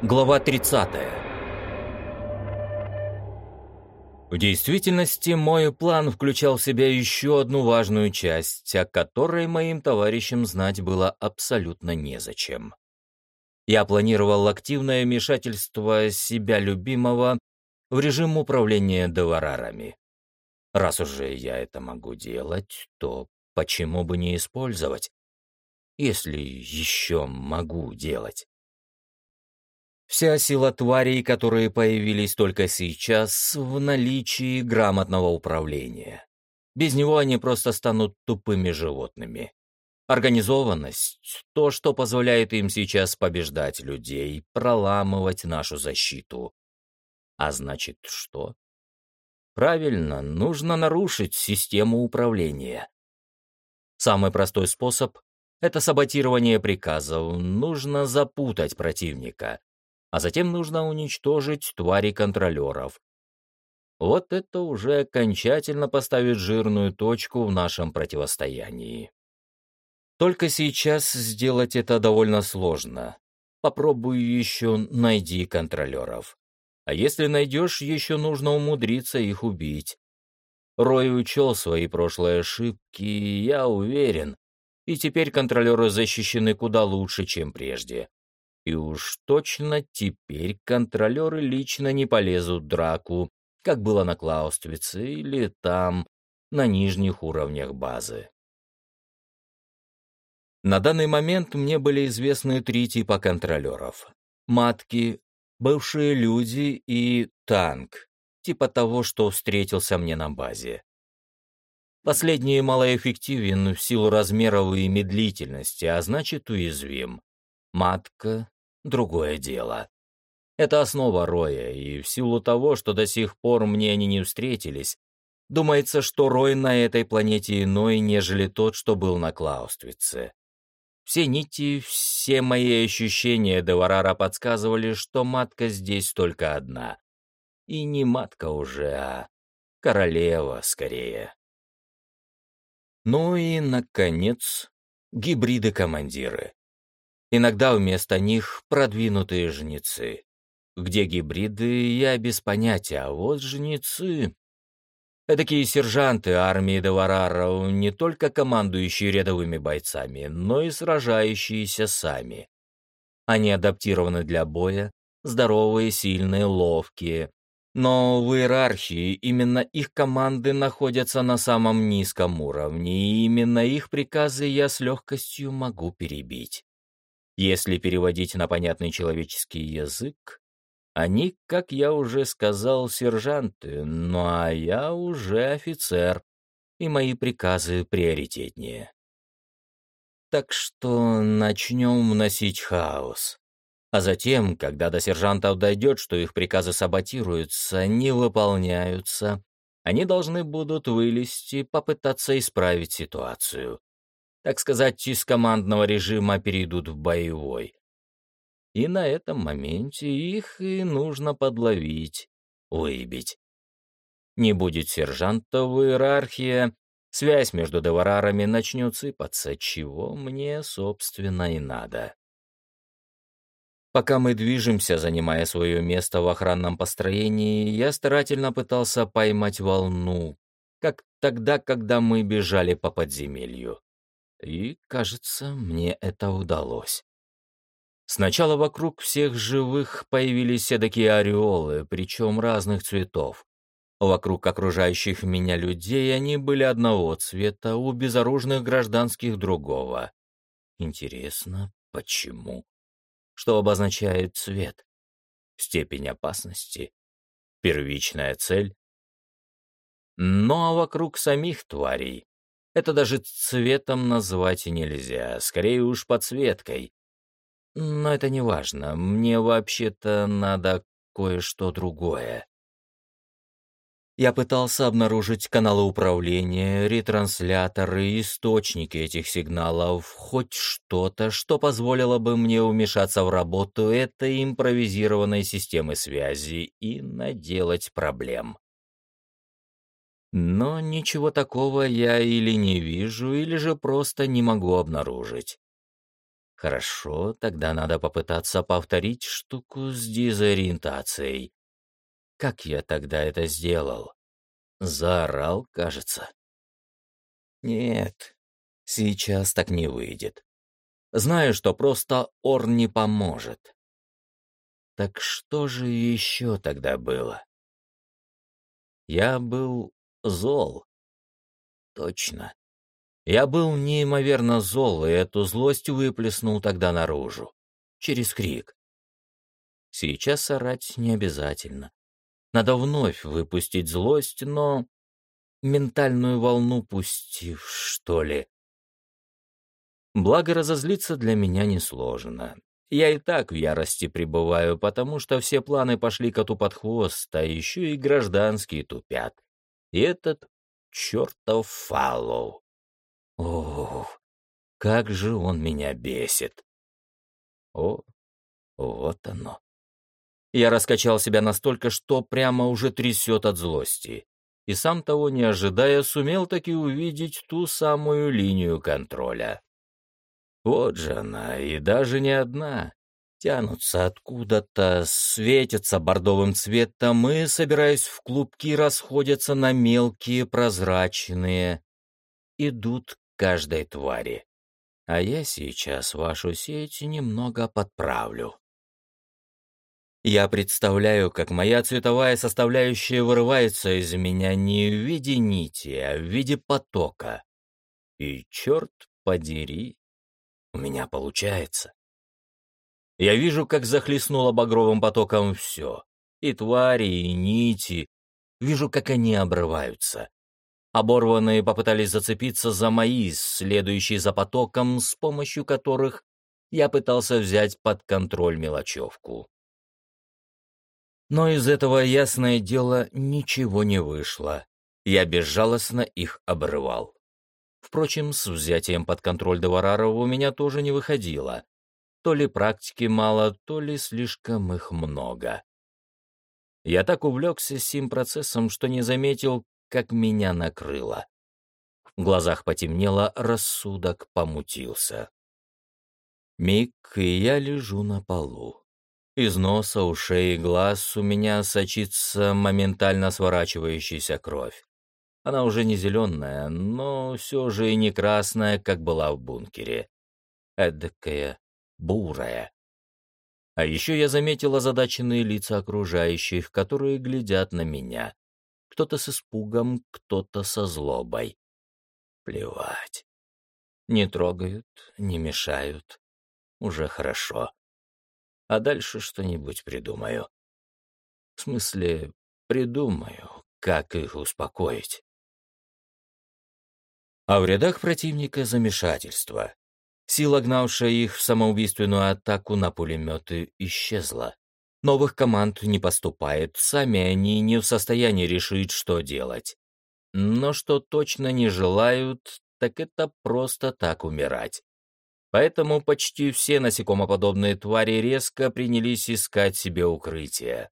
Глава 30. В действительности, мой план включал в себя еще одну важную часть, о которой моим товарищам знать было абсолютно незачем. Я планировал активное вмешательство себя любимого в режим управления деварарами. Раз уже я это могу делать, то почему бы не использовать, если еще могу делать? Вся сила тварей, которые появились только сейчас, в наличии грамотного управления. Без него они просто станут тупыми животными. Организованность — то, что позволяет им сейчас побеждать людей, проламывать нашу защиту. А значит, что? Правильно, нужно нарушить систему управления. Самый простой способ — это саботирование приказов, нужно запутать противника а затем нужно уничтожить твари контролеров. Вот это уже окончательно поставит жирную точку в нашем противостоянии. Только сейчас сделать это довольно сложно. Попробуй еще найди контролеров. А если найдешь, еще нужно умудриться их убить. Рой учел свои прошлые ошибки, я уверен, и теперь контролеры защищены куда лучше, чем прежде. И уж точно теперь контролеры лично не полезут в драку, как было на Клаустовице или там, на нижних уровнях базы. На данный момент мне были известны три типа контролеров. Матки, бывшие люди и танк, типа того, что встретился мне на базе. Последний малоэффективен в силу размеров и медлительности, а значит уязвим. Матка другое дело. Это основа Роя, и в силу того, что до сих пор мне они не встретились, думается, что Рой на этой планете иной, нежели тот, что был на Клауствице. Все нити, все мои ощущения Деварара подсказывали, что матка здесь только одна. И не матка уже, а королева скорее. Ну и, наконец, гибриды-командиры. Иногда вместо них продвинутые жнецы. Где гибриды, я без понятия, а вот жнецы... Такие сержанты армии Девараров, не только командующие рядовыми бойцами, но и сражающиеся сами. Они адаптированы для боя, здоровые, сильные, ловкие. Но в иерархии именно их команды находятся на самом низком уровне, и именно их приказы я с легкостью могу перебить. Если переводить на понятный человеческий язык, они, как я уже сказал, сержанты, ну а я уже офицер, и мои приказы приоритетнее. Так что начнем вносить хаос. А затем, когда до сержантов дойдет, что их приказы саботируются, не выполняются, они должны будут вылезти, попытаться исправить ситуацию так сказать, из командного режима перейдут в боевой. И на этом моменте их и нужно подловить, выбить. Не будет сержантов в иерархии, связь между деварарами начнет сыпаться, чего мне, собственно, и надо. Пока мы движемся, занимая свое место в охранном построении, я старательно пытался поймать волну, как тогда, когда мы бежали по подземелью. И, кажется, мне это удалось. Сначала вокруг всех живых появились такие ореолы, причем разных цветов. Вокруг окружающих меня людей они были одного цвета, у безоружных гражданских другого. Интересно, почему? Что обозначает цвет? Степень опасности? Первичная цель? Ну а вокруг самих тварей это даже цветом назвать нельзя, скорее уж подсветкой. Но это не важно, мне вообще-то надо кое-что другое. Я пытался обнаружить каналы управления, ретрансляторы, источники этих сигналов, хоть что-то, что позволило бы мне вмешаться в работу этой импровизированной системы связи и наделать проблем. Но ничего такого я или не вижу, или же просто не могу обнаружить. Хорошо, тогда надо попытаться повторить штуку с дезориентацией. Как я тогда это сделал? Заорал, кажется. Нет, сейчас так не выйдет. Знаю, что просто Ор не поможет. Так что же еще тогда было? Я был зол. Точно. Я был неимоверно зол, и эту злость выплеснул тогда наружу. Через крик. Сейчас орать не обязательно. Надо вновь выпустить злость, но ментальную волну пустив, что ли. Благо разозлиться для меня несложно. Я и так в ярости пребываю, потому что все планы пошли коту под хвост, а еще и гражданские тупят. И этот чертов фаллоу. Ох, как же он меня бесит. О, вот оно. Я раскачал себя настолько, что прямо уже трясет от злости. И сам того не ожидая, сумел таки увидеть ту самую линию контроля. Вот же она, и даже не одна. Тянутся откуда-то, светятся бордовым цветом и, собираясь в клубки, расходятся на мелкие прозрачные. Идут каждой твари. А я сейчас вашу сеть немного подправлю. Я представляю, как моя цветовая составляющая вырывается из меня не в виде нити, а в виде потока. И черт подери, у меня получается. Я вижу, как захлестнуло багровым потоком все. И твари, и нити. Вижу, как они обрываются. Оборванные попытались зацепиться за мои, следующие за потоком, с помощью которых я пытался взять под контроль мелочевку. Но из этого, ясное дело, ничего не вышло. Я безжалостно их обрывал. Впрочем, с взятием под контроль Деварарова у меня тоже не выходило. То ли практики мало, то ли слишком их много. Я так увлекся сим процессом, что не заметил, как меня накрыло. В глазах потемнело, рассудок помутился. Миг, и я лежу на полу. Из носа, ушей и глаз у меня сочится моментально сворачивающаяся кровь. Она уже не зеленая, но все же и не красная, как была в бункере. Эдакая бурая. А еще я заметил озадаченные лица окружающих, которые глядят на меня. Кто-то с испугом, кто-то со злобой. Плевать. Не трогают, не мешают. Уже хорошо. А дальше что-нибудь придумаю. В смысле, придумаю, как их успокоить. А в рядах противника замешательство. Сила, гнавшая их в самоубийственную атаку на пулеметы, исчезла. Новых команд не поступает, сами они не в состоянии решить, что делать. Но что точно не желают, так это просто так умирать. Поэтому почти все насекомоподобные твари резко принялись искать себе укрытие.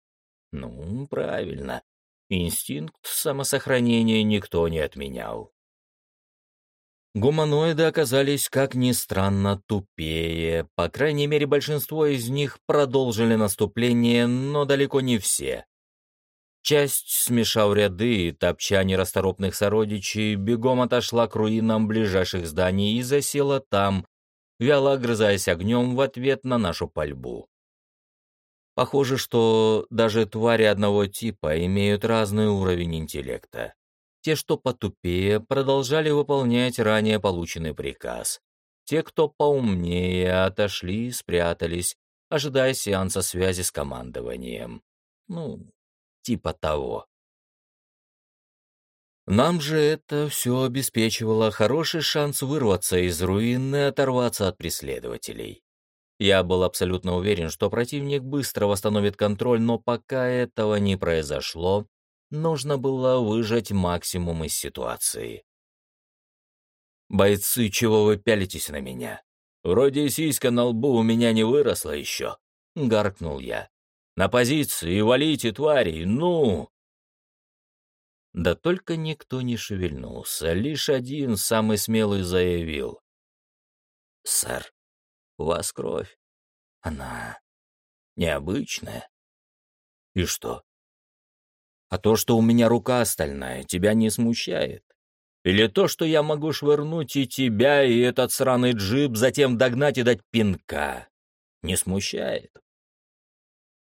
Ну, правильно. Инстинкт самосохранения никто не отменял. Гуманоиды оказались, как ни странно, тупее. По крайней мере, большинство из них продолжили наступление, но далеко не все. Часть, смешав ряды и топча нерасторопных сородичей, бегом отошла к руинам ближайших зданий и засела там, вяло огрызаясь огнем в ответ на нашу пальбу. Похоже, что даже твари одного типа имеют разный уровень интеллекта. Те, что потупее, продолжали выполнять ранее полученный приказ. Те, кто поумнее, отошли, спрятались, ожидая сеанса связи с командованием. Ну, типа того. Нам же это все обеспечивало хороший шанс вырваться из руин и оторваться от преследователей. Я был абсолютно уверен, что противник быстро восстановит контроль, но пока этого не произошло, Нужно было выжать максимум из ситуации. «Бойцы, чего вы пялитесь на меня? Вроде сиська на лбу у меня не выросла еще», — гаркнул я. «На позиции, валите, твари, ну!» Да только никто не шевельнулся, лишь один, самый смелый, заявил. «Сэр, У вас кровь. Она необычная. И что? А то, что у меня рука стальная, тебя не смущает? Или то, что я могу швырнуть и тебя, и этот сраный джип, затем догнать и дать пинка, не смущает?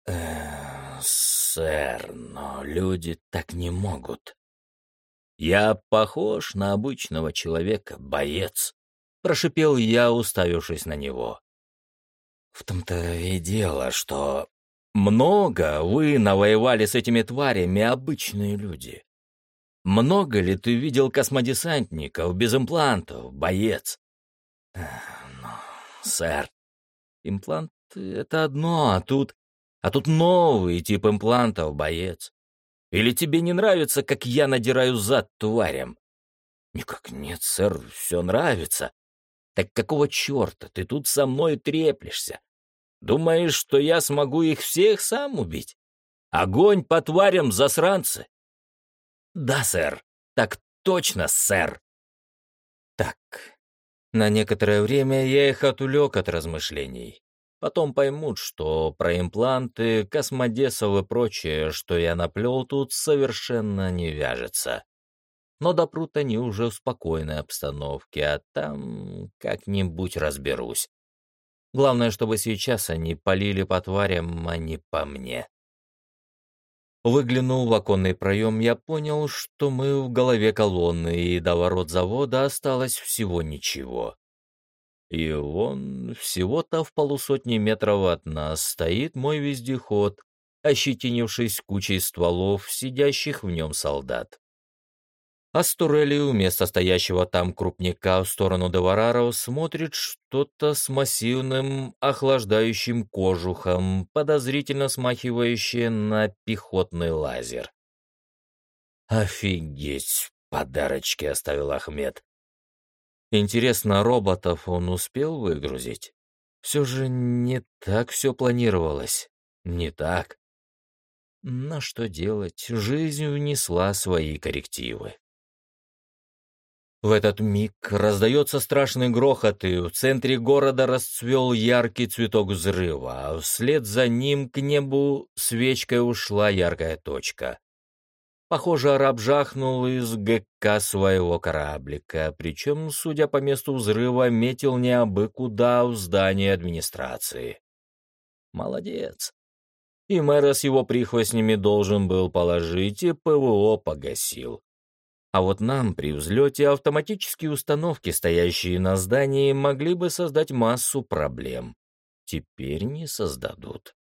Эх, сэр, но люди так не могут. Я похож на обычного человека, боец, прошипел я, уставившись на него. В том-то и дело, что много вы навоевали с этими тварями, обычные люди. Много ли ты видел космодесантников без имплантов, боец? Ну, сэр, имплант — это одно, а тут... А тут новый тип имплантов, боец. Или тебе не нравится, как я надираю зад тварям? Никак нет, сэр, все нравится. Так какого черта ты тут со мной треплешься? Думаешь, что я смогу их всех сам убить? Огонь по тварям, засранцы! «Да, сэр. Так точно, сэр». Так, на некоторое время я их отвлек от размышлений. Потом поймут, что про импланты, космодесов и прочее, что я наплел тут, совершенно не вяжется. Но допрут они уже в спокойной обстановке, а там как-нибудь разберусь. Главное, чтобы сейчас они полили по тварям, а не по мне. Выглянув в оконный проем, я понял, что мы в голове колонны, и до ворот завода осталось всего ничего. И вон, всего-то в полусотни метров от нас стоит мой вездеход, ощетинившись кучей стволов, сидящих в нем солдат. Астурели вместо стоящего там крупника в сторону Девараров смотрит что-то с массивным охлаждающим кожухом, подозрительно смахивающее на пехотный лазер. «Офигеть!» — подарочки оставил Ахмед. Интересно, роботов он успел выгрузить? Все же не так все планировалось. Не так. На что делать? Жизнь внесла свои коррективы. В этот миг раздается страшный грохот, и в центре города расцвел яркий цветок взрыва, а вслед за ним к небу свечкой ушла яркая точка. Похоже, араб жахнул из ГК своего кораблика, причем, судя по месту взрыва, метил не абы куда в здание администрации. Молодец. И мэра с его прихвостнями должен был положить, и ПВО погасил. А вот нам при взлете автоматические установки, стоящие на здании, могли бы создать массу проблем. Теперь не создадут.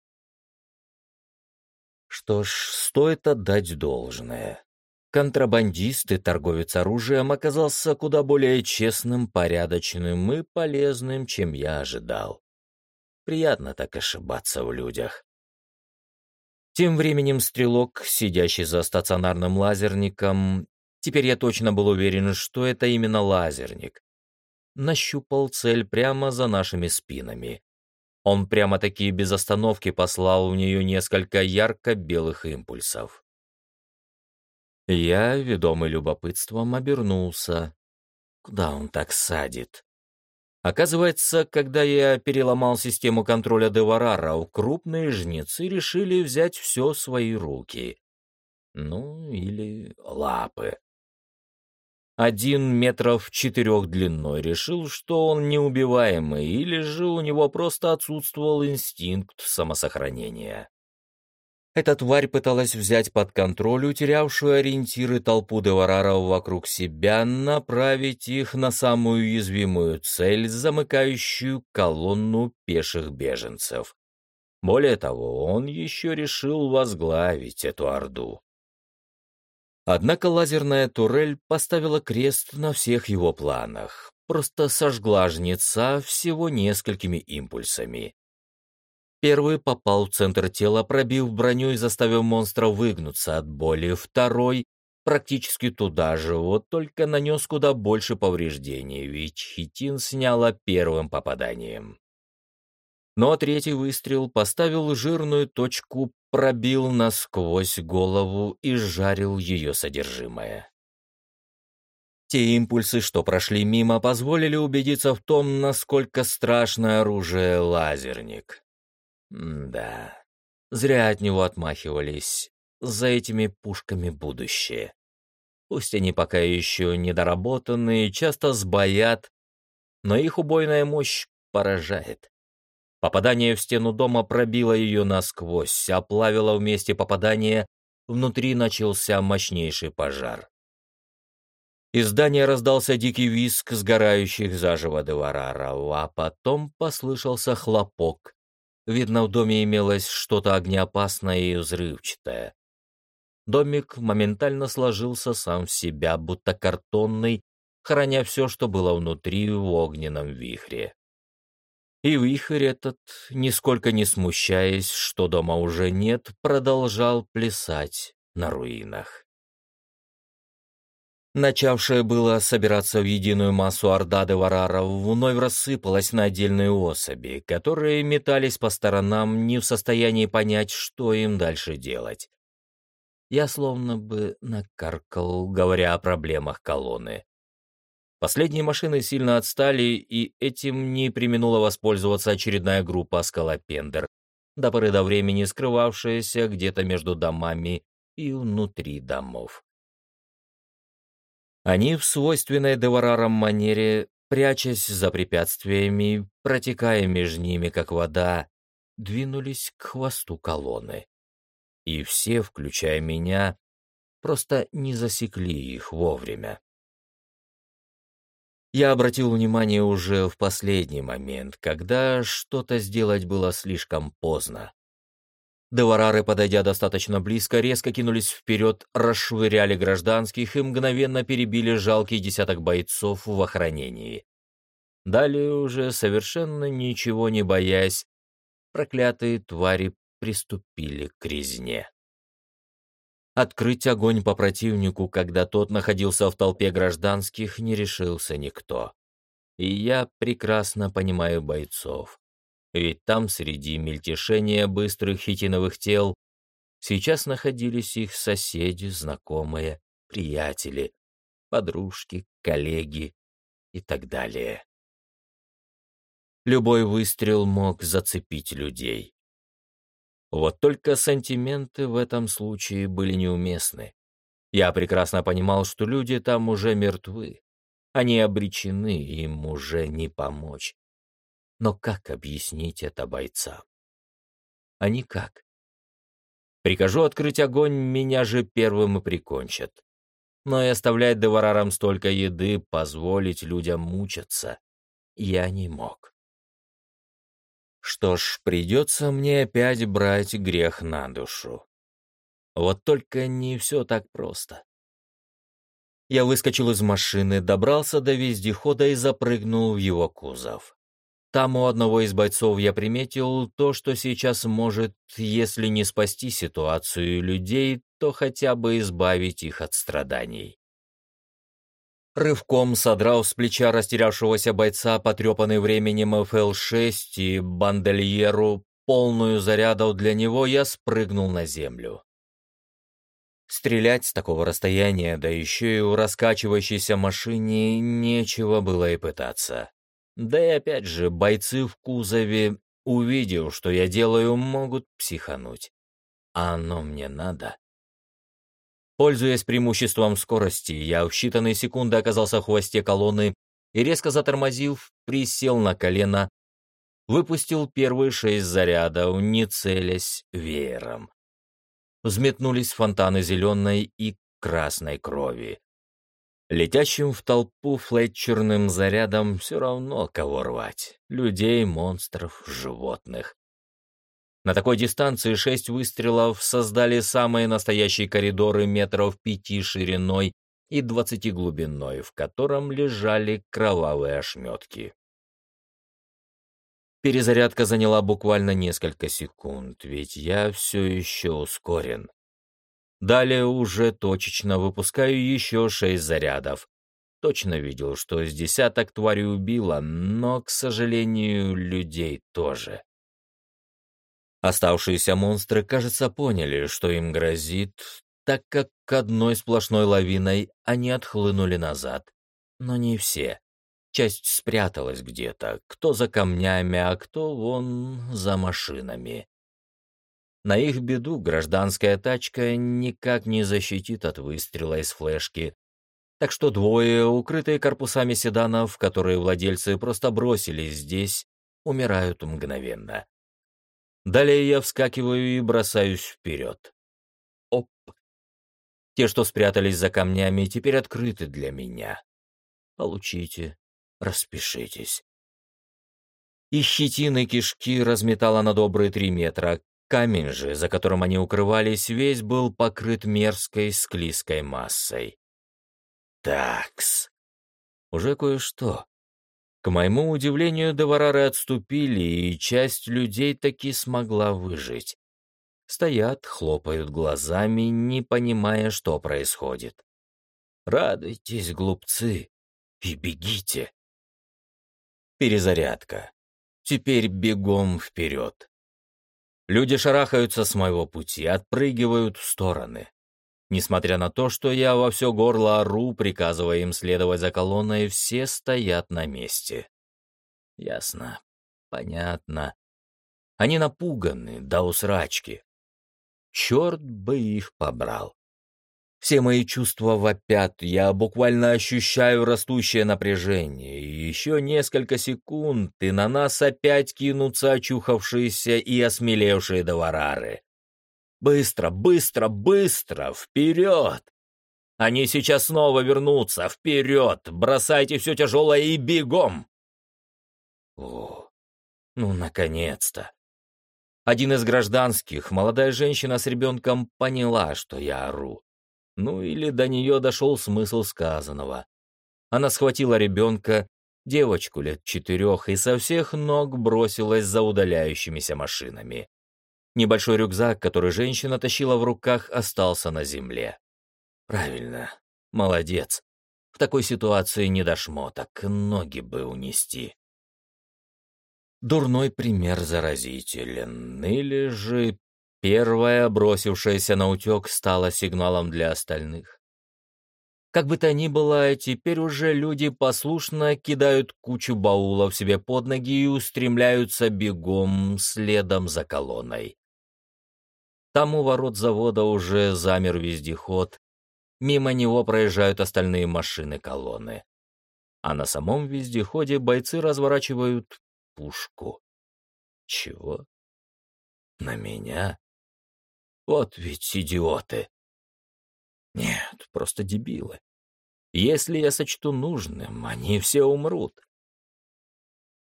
Что ж, стоит отдать должное. Контрабандист и торговец оружием оказался куда более честным, порядочным и полезным, чем я ожидал. Приятно так ошибаться в людях. Тем временем стрелок, сидящий за стационарным лазерником, Теперь я точно был уверен, что это именно лазерник. Нащупал цель прямо за нашими спинами. Он прямо-таки без остановки послал в нее несколько ярко-белых импульсов. Я, ведомый любопытством, обернулся. Куда он так садит? Оказывается, когда я переломал систему контроля Деварара, крупные жнецы решили взять все в свои руки. Ну, или лапы. Один метров четырех длиной решил, что он неубиваемый, или же у него просто отсутствовал инстинкт самосохранения. Эта тварь пыталась взять под контроль утерявшую ориентиры толпу девараров вокруг себя, направить их на самую уязвимую цель, замыкающую колонну пеших беженцев. Более того, он еще решил возглавить эту орду. Однако лазерная турель поставила крест на всех его планах, просто сожгла жнеца всего несколькими импульсами. Первый попал в центр тела, пробив броню и заставив монстра выгнуться от боли. Второй практически туда же, вот только нанес куда больше повреждений, ведь хитин сняла первым попаданием. Но третий выстрел поставил жирную точку пробил насквозь голову и жарил ее содержимое. Те импульсы, что прошли мимо, позволили убедиться в том, насколько страшное оружие лазерник. Да, зря от него отмахивались. За этими пушками будущее. Пусть они пока еще недоработанные, часто сбоят, но их убойная мощь поражает. Попадание в стену дома пробило ее насквозь, оплавило вместе попадания, внутри начался мощнейший пожар. Из здания раздался дикий визг сгорающих заживо девараров, а потом послышался хлопок. Видно, в доме имелось что-то огнеопасное и взрывчатое. Домик моментально сложился сам в себя, будто картонный, храня все, что было внутри в огненном вихре. И вихрь этот, нисколько не смущаясь, что дома уже нет, продолжал плясать на руинах. Начавшая было собираться в единую массу орда девараров, вновь рассыпалась на отдельные особи, которые метались по сторонам, не в состоянии понять, что им дальше делать. Я словно бы накаркал, говоря о проблемах колонны. Последние машины сильно отстали, и этим не применула воспользоваться очередная группа скалопендер, до поры до времени скрывавшаяся где-то между домами и внутри домов. Они в свойственной деварарам манере, прячась за препятствиями, протекая между ними, как вода, двинулись к хвосту колонны. И все, включая меня, просто не засекли их вовремя. Я обратил внимание уже в последний момент, когда что-то сделать было слишком поздно. Деварары, подойдя достаточно близко, резко кинулись вперед, расшвыряли гражданских и мгновенно перебили жалкий десяток бойцов в охранении. Далее уже, совершенно ничего не боясь, проклятые твари приступили к резне. Открыть огонь по противнику, когда тот находился в толпе гражданских, не решился никто. И я прекрасно понимаю бойцов. Ведь там, среди мельтешения быстрых хитиновых тел, сейчас находились их соседи, знакомые, приятели, подружки, коллеги и так далее. Любой выстрел мог зацепить людей. Вот только сантименты в этом случае были неуместны. Я прекрасно понимал, что люди там уже мертвы. Они обречены, им уже не помочь. Но как объяснить это бойцам? А никак. Прикажу открыть огонь, меня же первым и прикончат. Но и оставлять деварарам столько еды, позволить людям мучаться, я не мог. Что ж, придется мне опять брать грех на душу. Вот только не все так просто. Я выскочил из машины, добрался до вездехода и запрыгнул в его кузов. Там у одного из бойцов я приметил то, что сейчас может, если не спасти ситуацию людей, то хотя бы избавить их от страданий. Рывком содрал с плеча растерявшегося бойца, потрепанный временем ФЛ-6 и бандельеру, полную зарядов для него, я спрыгнул на землю. Стрелять с такого расстояния, да еще и у раскачивающейся машине, нечего было и пытаться. Да и опять же, бойцы в кузове, увидев, что я делаю, могут психануть. А оно мне надо. Пользуясь преимуществом скорости, я в считанные секунды оказался в хвосте колонны и, резко затормозив, присел на колено, выпустил первые шесть зарядов, не целясь веером. Взметнулись фонтаны зеленой и красной крови. Летящим в толпу флетчерным зарядом все равно кого рвать — людей, монстров, животных. На такой дистанции шесть выстрелов создали самые настоящие коридоры метров пяти шириной и двадцати глубиной, в котором лежали кровавые ошметки. Перезарядка заняла буквально несколько секунд, ведь я все еще ускорен. Далее уже точечно выпускаю еще шесть зарядов. Точно видел, что с десяток тварей убило, но, к сожалению, людей тоже. Оставшиеся монстры, кажется, поняли, что им грозит, так как к одной сплошной лавиной они отхлынули назад, но не все. Часть спряталась где-то, кто за камнями, а кто вон за машинами. На их беду гражданская тачка никак не защитит от выстрела из флешки, так что двое, укрытые корпусами седанов, которые владельцы просто бросили здесь, умирают мгновенно. Далее я вскакиваю и бросаюсь вперед. Оп! Те, что спрятались за камнями, теперь открыты для меня. Получите, распишитесь. И щетины кишки разметала на добрые три метра. Камень же, за которым они укрывались, весь был покрыт мерзкой склизкой массой. Такс. Уже кое-что. К моему удивлению, деварары отступили, и часть людей таки смогла выжить. Стоят, хлопают глазами, не понимая, что происходит. Радуйтесь, глупцы, и бегите. Перезарядка. Теперь бегом вперед. Люди шарахаются с моего пути, отпрыгивают в стороны. Несмотря на то, что я во все горло ору, приказывая им следовать за колонной, все стоят на месте. Ясно. Понятно. Они напуганы до усрачки. Черт бы их побрал. Все мои чувства вопят, я буквально ощущаю растущее напряжение. Еще несколько секунд, и на нас опять кинутся очухавшиеся и осмелевшие доварары. Быстро, быстро, быстро, вперед! Они сейчас снова вернутся, вперед! Бросайте все тяжелое и бегом! О, ну, наконец-то! Один из гражданских, молодая женщина с ребенком, поняла, что я ору. Ну или до нее дошел смысл сказанного. Она схватила ребенка, девочку лет четырех, и со всех ног бросилась за удаляющимися машинами. Небольшой рюкзак, который женщина тащила в руках, остался на земле. Правильно, молодец. В такой ситуации не до шмоток, ноги бы унести. Дурной пример заразителен, или же Первая, бросившаяся на утек, стала сигналом для остальных. Как бы то ни было, теперь уже люди послушно кидают кучу баулов себе под ноги и устремляются бегом следом за колонной. Там у ворот завода уже замер вездеход, мимо него проезжают остальные машины колонны. А на самом вездеходе бойцы разворачивают пушку. Чего? На меня? Вот ведь идиоты. Нет, просто дебилы. Если я сочту нужным, они все умрут.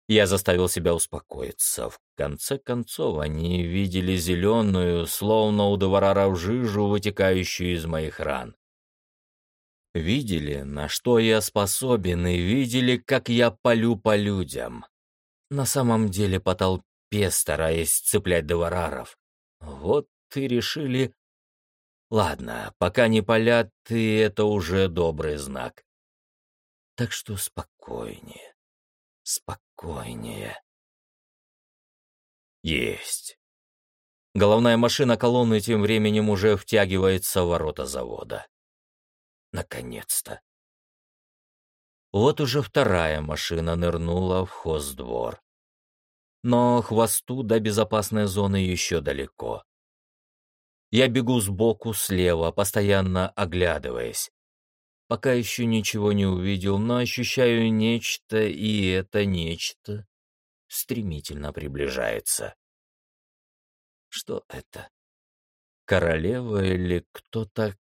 Я заставил себя успокоиться. В конце концов, они видели зеленую, словно у Деварара жижу, вытекающую из моих ран. Видели, на что я способен, и видели, как я полю по людям. На самом деле по толпе, стараясь цеплять Девараров. Вот ты решили... Ладно, пока не палят, и это уже добрый знак. Так что спокойнее, спокойнее. Есть. Головная машина колонны тем временем уже втягивается в ворота завода. Наконец-то. Вот уже вторая машина нырнула в хоздвор. Но хвосту до безопасной зоны еще далеко. Я бегу сбоку, слева, постоянно оглядываясь. Пока еще ничего не увидел, но ощущаю нечто, и это нечто стремительно приближается. Что это? Королева или кто-то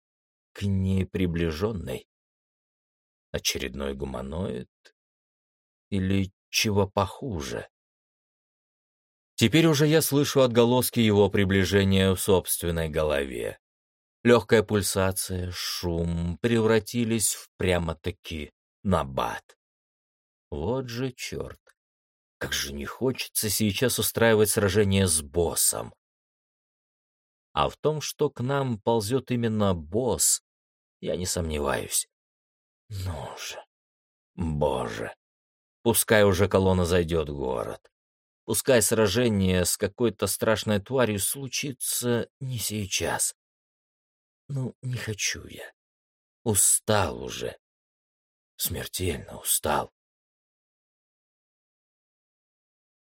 к ней приближенный? Очередной гуманоид? Или чего похуже? Теперь уже я слышу отголоски его приближения в собственной голове. Легкая пульсация, шум превратились в прямо-таки набат. Вот же черт! Как же не хочется сейчас устраивать сражение с боссом. А в том, что к нам ползет именно босс, я не сомневаюсь. Ну же, боже, пускай уже колонна зайдет в город. Пускай сражение с какой-то страшной тварью случится не сейчас. Ну, не хочу я. Устал уже. смертельно устал.